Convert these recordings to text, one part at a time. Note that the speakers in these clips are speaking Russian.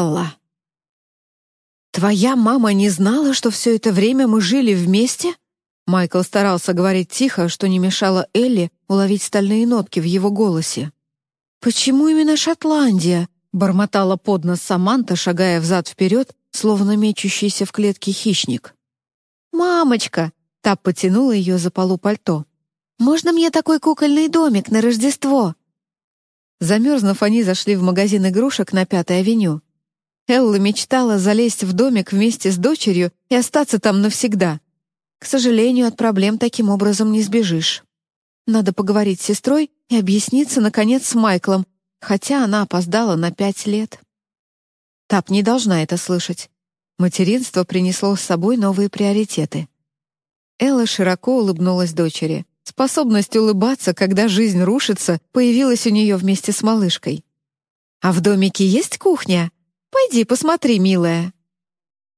Элла. «Твоя мама не знала, что все это время мы жили вместе?» Майкл старался говорить тихо, что не мешало Элли уловить стальные нотки в его голосе. «Почему именно Шотландия?» — бормотала под нос Саманта, шагая взад-вперед, словно мечущийся в клетке хищник. «Мамочка!» — Тап потянула ее за полу пальто. «Можно мне такой кукольный домик на Рождество?» Замерзнув, они зашли в магазин игрушек на Пятой авеню. Элла мечтала залезть в домик вместе с дочерью и остаться там навсегда. К сожалению, от проблем таким образом не сбежишь. Надо поговорить с сестрой и объясниться, наконец, с Майклом, хотя она опоздала на пять лет. Тап не должна это слышать. Материнство принесло с собой новые приоритеты. Элла широко улыбнулась дочери. Способность улыбаться, когда жизнь рушится, появилась у нее вместе с малышкой. «А в домике есть кухня? Пойди посмотри, милая».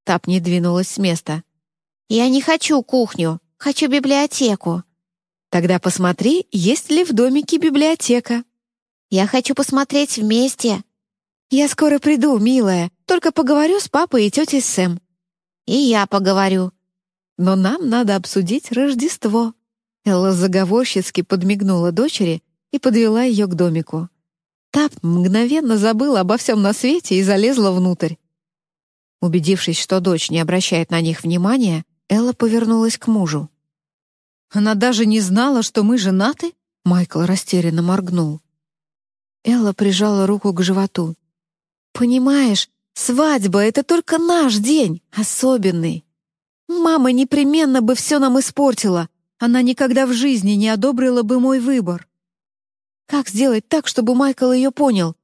Тап не двинулась с места. «Я не хочу кухню, хочу библиотеку». «Тогда посмотри, есть ли в домике библиотека». «Я хочу посмотреть вместе». «Я скоро приду, милая, только поговорю с папой и тетей Сэм». «И я поговорю». «Но нам надо обсудить Рождество». Элла заговорщицки подмигнула дочери и подвела ее к домику. Тап мгновенно забыла обо всем на свете и залезла внутрь. Убедившись, что дочь не обращает на них внимания, Элла повернулась к мужу. «Она даже не знала, что мы женаты?» Майкл растерянно моргнул. Элла прижала руку к животу. «Понимаешь, свадьба — это только наш день, особенный. Мама непременно бы все нам испортила, она никогда в жизни не одобрила бы мой выбор. Как сделать так, чтобы Майкл ее понял?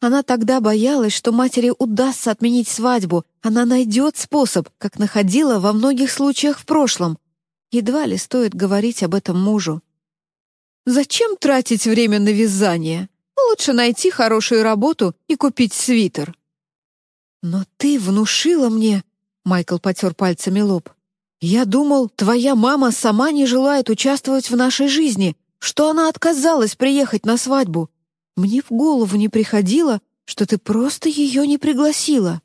Она тогда боялась, что матери удастся отменить свадьбу. Она найдет способ, как находила во многих случаях в прошлом. Едва ли стоит говорить об этом мужу. Зачем тратить время на вязание? Лучше найти хорошую работу и купить свитер. Но ты внушила мне... Майкл потер пальцами лоб. «Я думал, твоя мама сама не желает участвовать в нашей жизни, что она отказалась приехать на свадьбу. Мне в голову не приходило, что ты просто ее не пригласила».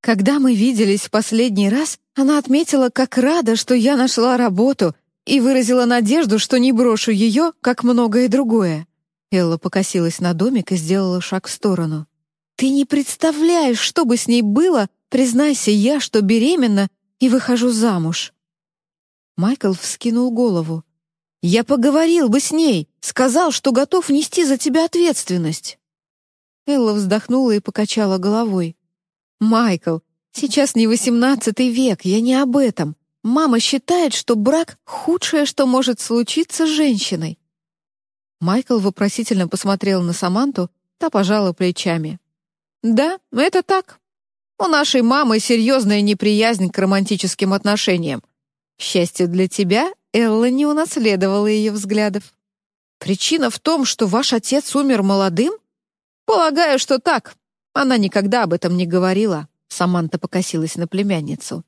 Когда мы виделись в последний раз, она отметила, как рада, что я нашла работу, и выразила надежду, что не брошу ее, как многое другое. Элла покосилась на домик и сделала шаг в сторону. «Ты не представляешь, что бы с ней было, признайся я, что беременна и выхожу замуж». Майкл вскинул голову. «Я поговорил бы с ней, сказал, что готов нести за тебя ответственность». Элла вздохнула и покачала головой. «Майкл, сейчас не восемнадцатый век, я не об этом. Мама считает, что брак — худшее, что может случиться с женщиной». Майкл вопросительно посмотрел на Саманту, та пожала плечами. «Да, это так. У нашей мамы серьезная неприязнь к романтическим отношениям. К счастью для тебя, Элла не унаследовала ее взглядов. Причина в том, что ваш отец умер молодым? Полагаю, что так. Она никогда об этом не говорила. Саманта покосилась на племянницу.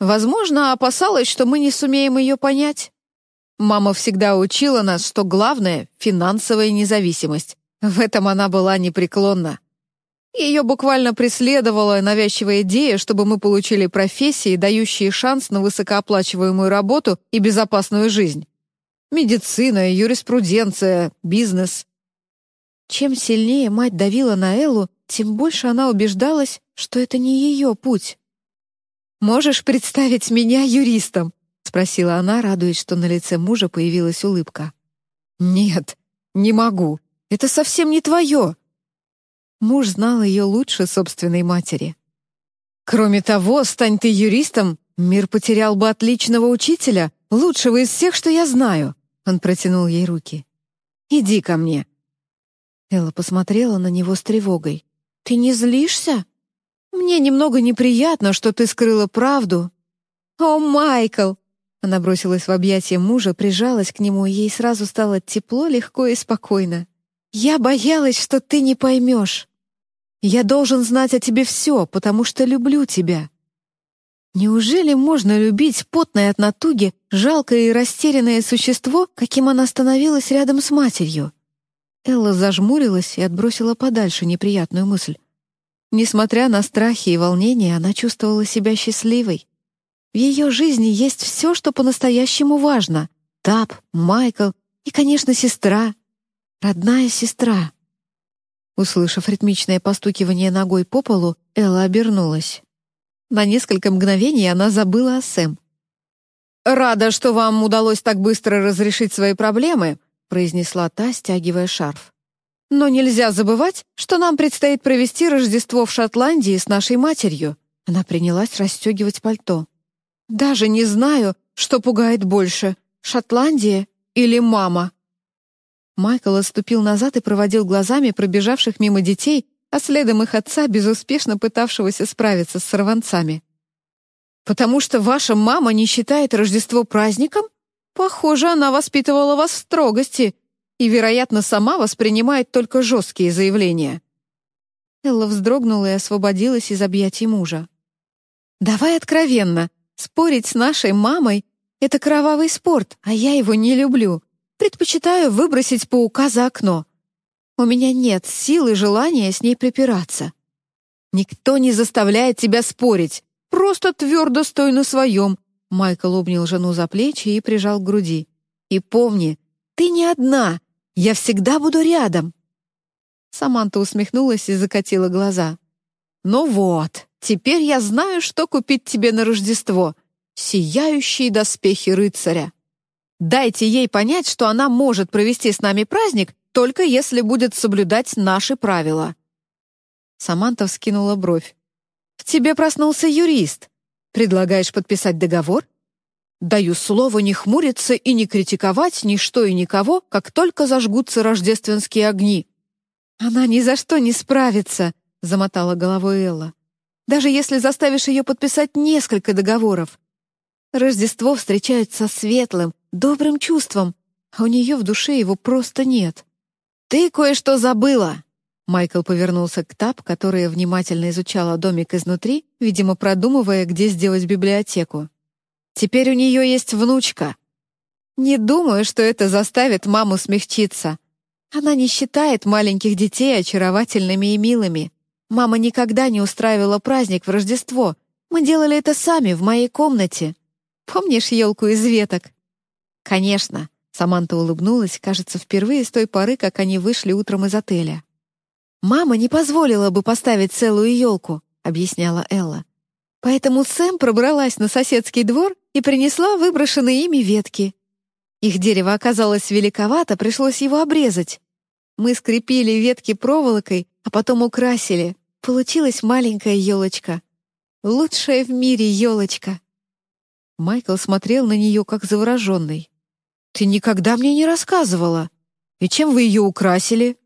Возможно, опасалась, что мы не сумеем ее понять. Мама всегда учила нас, что главное — финансовая независимость. В этом она была непреклонна. Ее буквально преследовала навязчивая идея, чтобы мы получили профессии, дающие шанс на высокооплачиваемую работу и безопасную жизнь. Медицина, юриспруденция, бизнес. Чем сильнее мать давила на Эллу, тем больше она убеждалась, что это не ее путь. «Можешь представить меня юристом?» — спросила она, радуясь, что на лице мужа появилась улыбка. «Нет, не могу. Это совсем не твое», Муж знал ее лучше собственной матери. «Кроме того, стань ты юристом, мир потерял бы отличного учителя, лучшего из всех, что я знаю». Он протянул ей руки. «Иди ко мне». Элла посмотрела на него с тревогой. «Ты не злишься? Мне немного неприятно, что ты скрыла правду». «О, Майкл!» Она бросилась в объятия мужа, прижалась к нему, и ей сразу стало тепло, легко и спокойно. «Я боялась, что ты не поймешь. Я должен знать о тебе все, потому что люблю тебя». Неужели можно любить потное от натуги, жалкое и растерянное существо, каким она становилась рядом с матерью? Элла зажмурилась и отбросила подальше неприятную мысль. Несмотря на страхи и волнения, она чувствовала себя счастливой. В ее жизни есть все, что по-настоящему важно. Тап, Майкл и, конечно, сестра. Родная сестра. Услышав ритмичное постукивание ногой по полу, Элла обернулась. На несколько мгновений она забыла о Сэм. «Рада, что вам удалось так быстро разрешить свои проблемы», произнесла та, стягивая шарф. «Но нельзя забывать, что нам предстоит провести Рождество в Шотландии с нашей матерью». Она принялась расстегивать пальто. «Даже не знаю, что пугает больше, Шотландия или мама». Майкл отступил назад и проводил глазами пробежавших мимо детей, а следом их отца, безуспешно пытавшегося справиться с сорванцами. «Потому что ваша мама не считает Рождество праздником? Похоже, она воспитывала вас в строгости и, вероятно, сама воспринимает только жесткие заявления». Элла вздрогнула и освободилась из объятий мужа. «Давай откровенно. Спорить с нашей мамой — это кровавый спорт, а я его не люблю. Предпочитаю выбросить паука за окно. У меня нет сил и желания с ней припираться. Никто не заставляет тебя спорить. Просто твердо стой на своем. Майкл обнял жену за плечи и прижал к груди. И помни, ты не одна. Я всегда буду рядом. Саманта усмехнулась и закатила глаза. Ну вот, теперь я знаю, что купить тебе на Рождество. Сияющие доспехи рыцаря. Дайте ей понять, что она может провести с нами праздник, только если будет соблюдать наши правила». Саманта вскинула бровь. «В тебе проснулся юрист. Предлагаешь подписать договор?» «Даю слово не хмуриться и не критиковать ничто и никого, как только зажгутся рождественские огни». «Она ни за что не справится», — замотала головой Элла. «Даже если заставишь ее подписать несколько договоров. Рождество встречают со светлым, добрым чувством, а у нее в душе его просто нет. «Ты кое-что забыла!» Майкл повернулся к Тап, которая внимательно изучала домик изнутри, видимо, продумывая, где сделать библиотеку. «Теперь у нее есть внучка. Не думаю, что это заставит маму смягчиться. Она не считает маленьких детей очаровательными и милыми. Мама никогда не устраивала праздник в Рождество. Мы делали это сами в моей комнате. Помнишь елку из веток?» «Конечно», Саманта улыбнулась, кажется, впервые с той поры, как они вышли утром из отеля. «Мама не позволила бы поставить целую елку», — объясняла Элла. «Поэтому Сэм пробралась на соседский двор и принесла выброшенные ими ветки. Их дерево оказалось великовато, пришлось его обрезать. Мы скрепили ветки проволокой, а потом украсили. Получилась маленькая елочка. Лучшая в мире елочка». Майкл смотрел на нее, как завороженный. «Ты никогда мне не рассказывала. И чем вы ее украсили?»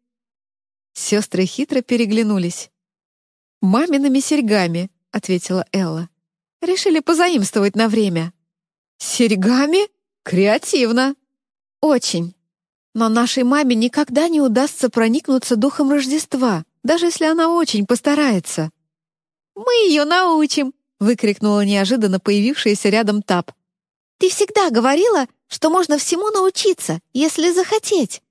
Сестры хитро переглянулись. «Мамиными серьгами», — ответила Элла. «Решили позаимствовать на время». «Серьгами? Креативно!» «Очень. Но нашей маме никогда не удастся проникнуться духом Рождества, даже если она очень постарается». «Мы ее научим!» — выкрикнула неожиданно появившаяся рядом Тап. «Ты всегда говорила, что можно всему научиться, если захотеть.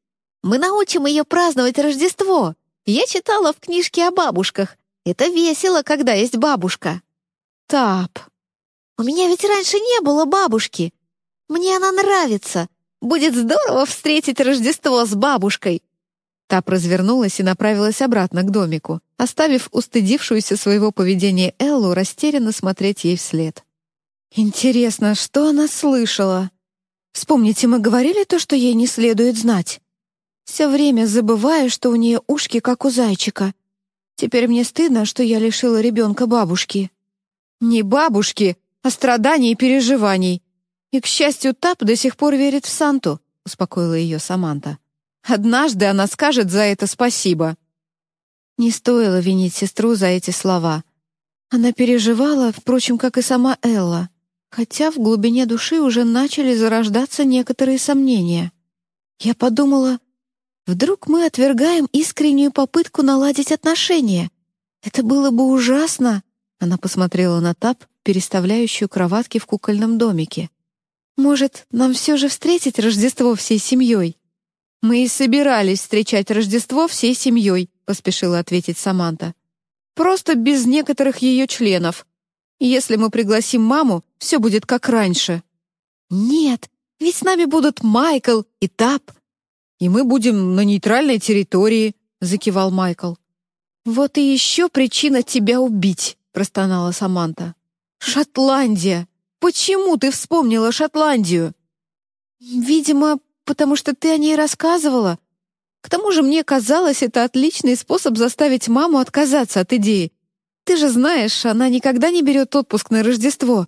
Мы научим ее праздновать Рождество. Я читала в книжке о бабушках. Это весело, когда есть бабушка. Тап. У меня ведь раньше не было бабушки. Мне она нравится. Будет здорово встретить Рождество с бабушкой. Тап развернулась и направилась обратно к домику, оставив устыдившуюся своего поведения Эллу растерянно смотреть ей вслед. «Интересно, что она слышала?» Вспомните, мы говорили то, что ей не следует знать. Все время забываю, что у нее ушки, как у зайчика. Теперь мне стыдно, что я лишила ребенка бабушки. Не бабушки, а страданий и переживаний. И, к счастью, Тап до сих пор верит в Санту, успокоила ее Саманта. Однажды она скажет за это спасибо. Не стоило винить сестру за эти слова. Она переживала, впрочем, как и сама Элла хотя в глубине души уже начали зарождаться некоторые сомнения. Я подумала, вдруг мы отвергаем искреннюю попытку наладить отношения. Это было бы ужасно. Она посмотрела на Тап, переставляющую кроватки в кукольном домике. Может, нам все же встретить Рождество всей семьей? Мы и собирались встречать Рождество всей семьей, поспешила ответить Саманта. Просто без некоторых ее членов. Если мы пригласим маму, все будет как раньше». «Нет, ведь с нами будут Майкл и Тап». «И мы будем на нейтральной территории», — закивал Майкл. «Вот и еще причина тебя убить», — простонала Саманта. «Шотландия! Почему ты вспомнила Шотландию?» «Видимо, потому что ты о ней рассказывала. К тому же мне казалось, это отличный способ заставить маму отказаться от идеи. Ты же знаешь, она никогда не берет отпуск на Рождество.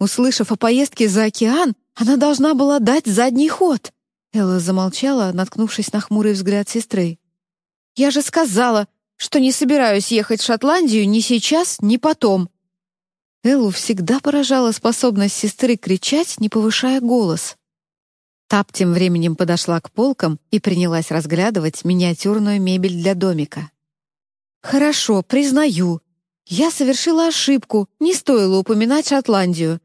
Услышав о поездке за океан, она должна была дать задний ход». Элла замолчала, наткнувшись на хмурый взгляд сестры. «Я же сказала, что не собираюсь ехать в Шотландию ни сейчас, ни потом». Эллу всегда поражала способность сестры кричать, не повышая голос. Тап тем временем подошла к полкам и принялась разглядывать миниатюрную мебель для домика. «Хорошо, признаю. Я совершила ошибку, не стоило упоминать Шотландию.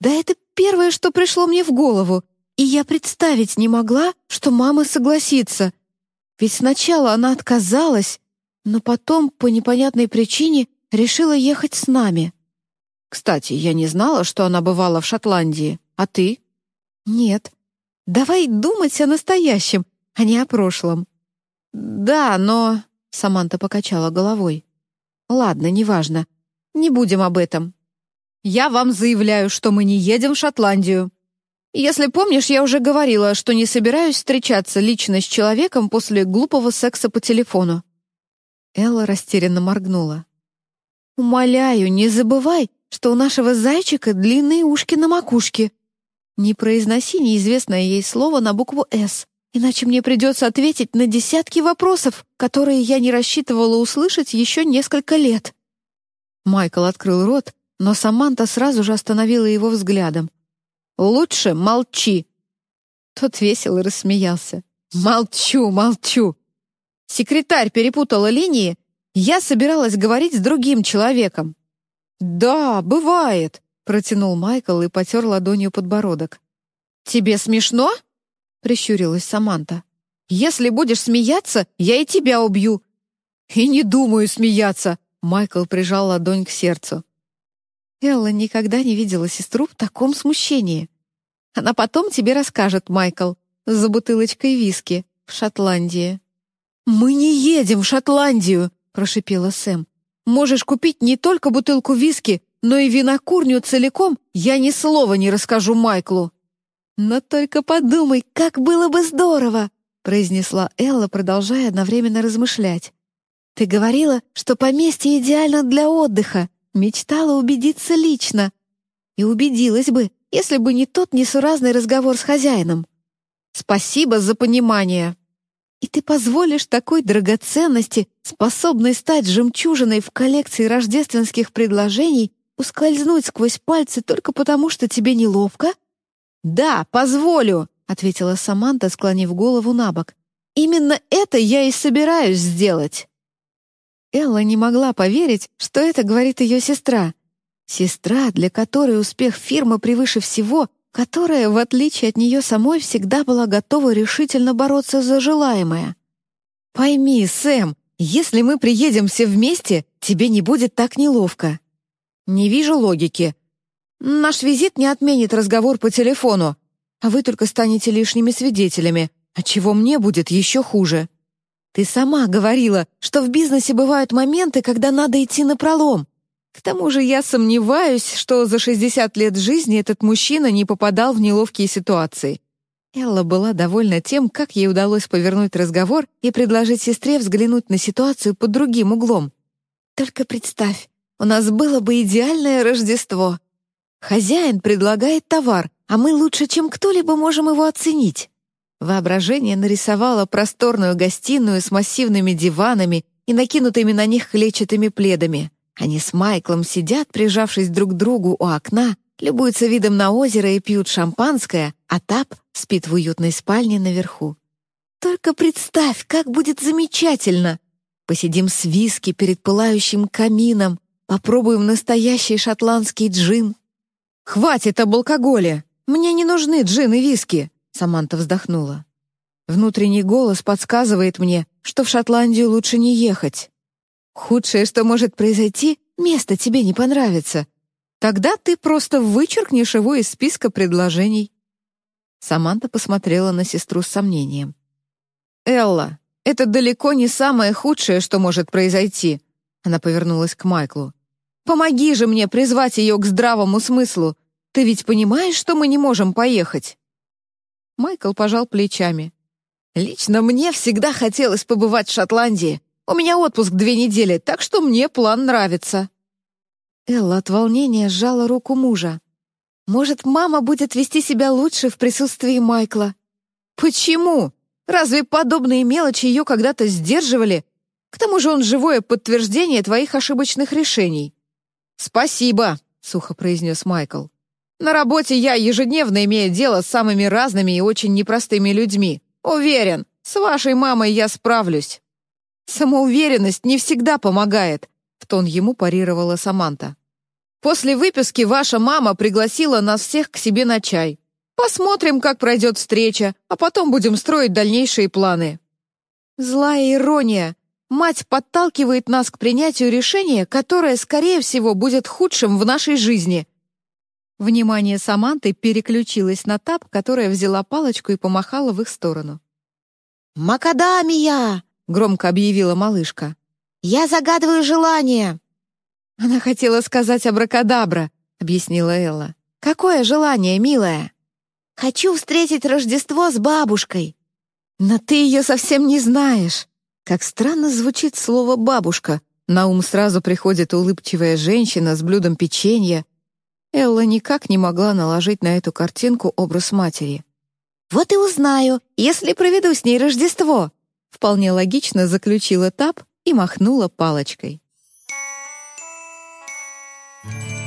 Да это первое, что пришло мне в голову, и я представить не могла, что мама согласится. Ведь сначала она отказалась, но потом, по непонятной причине, решила ехать с нами. Кстати, я не знала, что она бывала в Шотландии. А ты? Нет. Давай думать о настоящем, а не о прошлом. Да, но... Саманта покачала головой. Ладно, неважно. Не будем об этом. Я вам заявляю, что мы не едем в Шотландию. Если помнишь, я уже говорила, что не собираюсь встречаться лично с человеком после глупого секса по телефону. Элла растерянно моргнула. «Умоляю, не забывай, что у нашего зайчика длинные ушки на макушке. Не произноси неизвестное ей слово на букву «С», иначе мне придется ответить на десятки вопросов, которые я не рассчитывала услышать еще несколько лет». Майкл открыл рот, но Саманта сразу же остановила его взглядом. «Лучше молчи!» Тот весело рассмеялся. «Молчу, молчу! Секретарь перепутала линии, я собиралась говорить с другим человеком. «Да, бывает», — протянул Майкл и потер ладонью подбородок. «Тебе смешно?» — прищурилась Саманта. «Если будешь смеяться, я и тебя убью». «И не думаю смеяться», — Майкл прижал ладонь к сердцу. Элла никогда не видела сестру в таком смущении. Она потом тебе расскажет, Майкл, за бутылочкой виски в Шотландии. «Мы не едем в Шотландию!» — прошипела Сэм. «Можешь купить не только бутылку виски, но и винокурню целиком, я ни слова не расскажу Майклу». «Но только подумай, как было бы здорово!» — произнесла Элла, продолжая одновременно размышлять. «Ты говорила, что поместье идеально для отдыха, мечтала убедиться лично. И убедилась бы, если бы не тот несуразный разговор с хозяином. Спасибо за понимание!» И ты позволишь такой драгоценности, способной стать жемчужиной в коллекции рождественских предложений, ускользнуть сквозь пальцы только потому, что тебе неловко? «Да, позволю», — ответила Саманта, склонив голову на бок. «Именно это я и собираюсь сделать». Элла не могла поверить, что это говорит ее сестра. Сестра, для которой успех фирмы превыше всего, которая, в отличие от нее самой, всегда была готова решительно бороться за желаемое. «Пойми, Сэм, если мы приедем все вместе, тебе не будет так неловко». «Не вижу логики. Наш визит не отменит разговор по телефону, а вы только станете лишними свидетелями, отчего мне будет еще хуже. Ты сама говорила, что в бизнесе бывают моменты, когда надо идти на пролом. К тому же я сомневаюсь, что за 60 лет жизни этот мужчина не попадал в неловкие ситуации. Элла была довольна тем, как ей удалось повернуть разговор и предложить сестре взглянуть на ситуацию под другим углом. «Только представь, у нас было бы идеальное Рождество. Хозяин предлагает товар, а мы лучше, чем кто-либо можем его оценить». Воображение нарисовало просторную гостиную с массивными диванами и накинутыми на них клетчатыми пледами. Они с Майклом сидят, прижавшись друг к другу у окна, любуются видом на озеро и пьют шампанское, а Тап спит в уютной спальне наверху. Только представь, как будет замечательно! Посидим с виски перед пылающим камином, попробуем настоящий шотландский джин. «Хватит об алкоголе! Мне не нужны джин и виски!» Саманта вздохнула. Внутренний голос подсказывает мне, что в Шотландию лучше не ехать. Худшее, что может произойти, место тебе не понравится. Тогда ты просто вычеркнешь его из списка предложений». Саманта посмотрела на сестру с сомнением. «Элла, это далеко не самое худшее, что может произойти», она повернулась к Майклу. «Помоги же мне призвать ее к здравому смыслу. Ты ведь понимаешь, что мы не можем поехать?» Майкл пожал плечами. «Лично мне всегда хотелось побывать в Шотландии. У меня отпуск две недели, так что мне план нравится». Элла от волнения сжала руку мужа. «Может, мама будет вести себя лучше в присутствии Майкла?» «Почему? Разве подобные мелочи ее когда-то сдерживали? К тому же он живое подтверждение твоих ошибочных решений». «Спасибо», — сухо произнес Майкл. На работе я ежедневно имею дело с самыми разными и очень непростыми людьми. Уверен, с вашей мамой я справлюсь. Самоуверенность не всегда помогает, в тон ему парировала Саманта. После выписки ваша мама пригласила нас всех к себе на чай. Посмотрим, как пройдет встреча, а потом будем строить дальнейшие планы. Злая ирония. Мать подталкивает нас к принятию решения, которое, скорее всего, будет худшим в нашей жизни, Внимание Саманты переключилось на Тап, которая взяла палочку и помахала в их сторону. «Макадамия!» — громко объявила малышка. «Я загадываю желание!» «Она хотела сказать абракадабра», — объяснила Элла. «Какое желание, милая?» «Хочу встретить Рождество с бабушкой». «Но ты ее совсем не знаешь». Как странно звучит слово «бабушка». На ум сразу приходит улыбчивая женщина с блюдом печенья, Элла никак не могла наложить на эту картинку образ матери. «Вот и узнаю, если проведу с ней Рождество», вполне логично заключила Тап и махнула палочкой. Thank